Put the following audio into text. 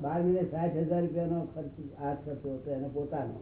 બાર મહિને સાઠ હજાર રૂપિયાનો ખર્ચ આ થતો હતો એનો પોતાનો.